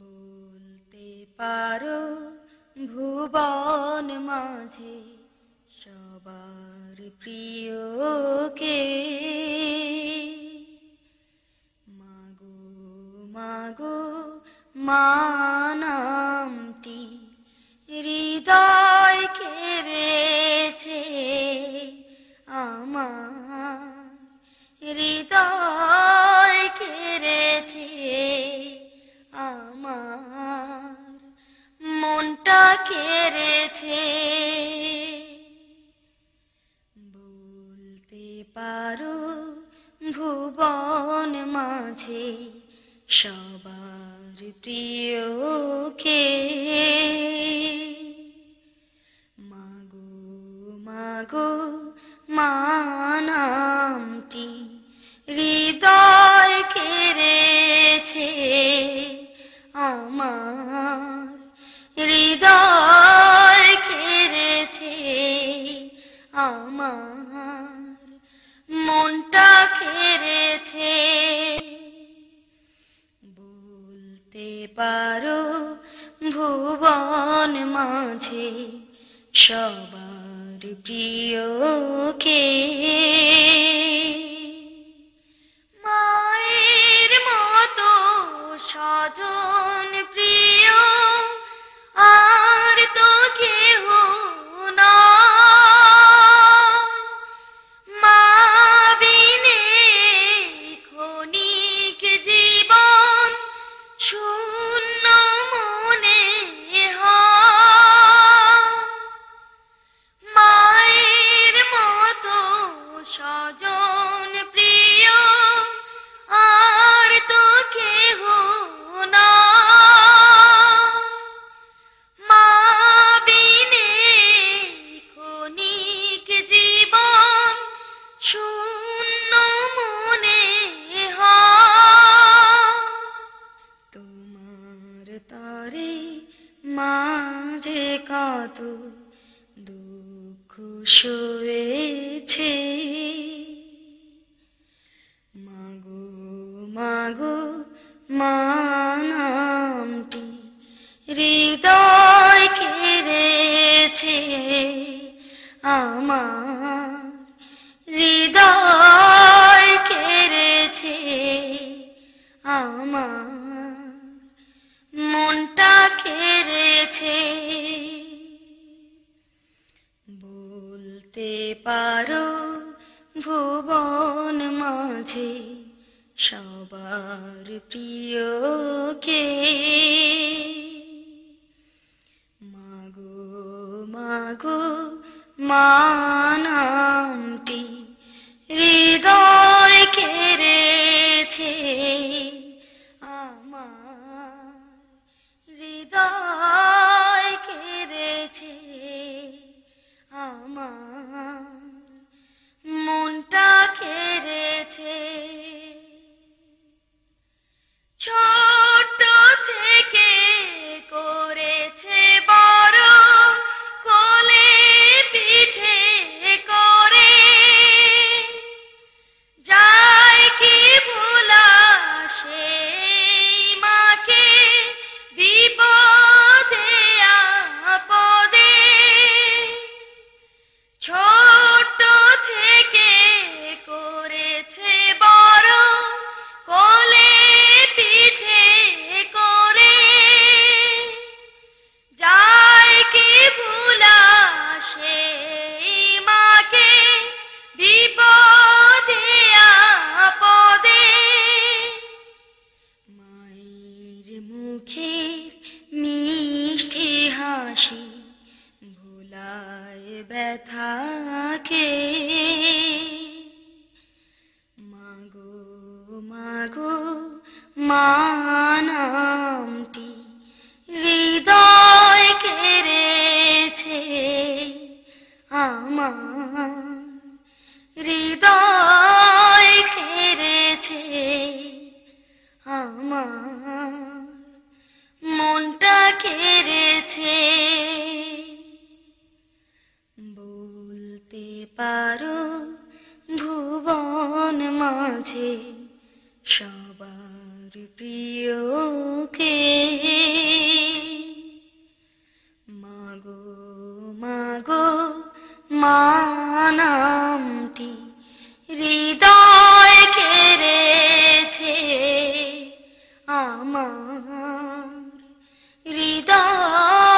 বলতে পারো ভুবন মাঝে সবার প্রিয় কেড়েছে। বলতে পারো ভুবন মাঝে সবার প্রিয় কে সবার প্রিয় কে মায়ের মতো স্বজন শুয়েছে। মাগো মাগো মানামটি হৃদয় কেড়েছে। আমার হৃদয় কেড়েছে। আমার মনটা কেড়েছে। বলতে পারো ভুবন মাঝে সবার প্রিয় কে? মাগো মাগো মানামটি হৃদয় মুখের মিষ্টি হাসি ভোলায় ব্যথাকে। মাগো মাগো মানামটি হৃদয় কেড়েছে আমার। হৃদয় কেড়েছে আমার। মাঝে সবার প্রিয়কে। মাগো মাগো মানামটি হৃদয় কেড়েছে। আমার হৃদয়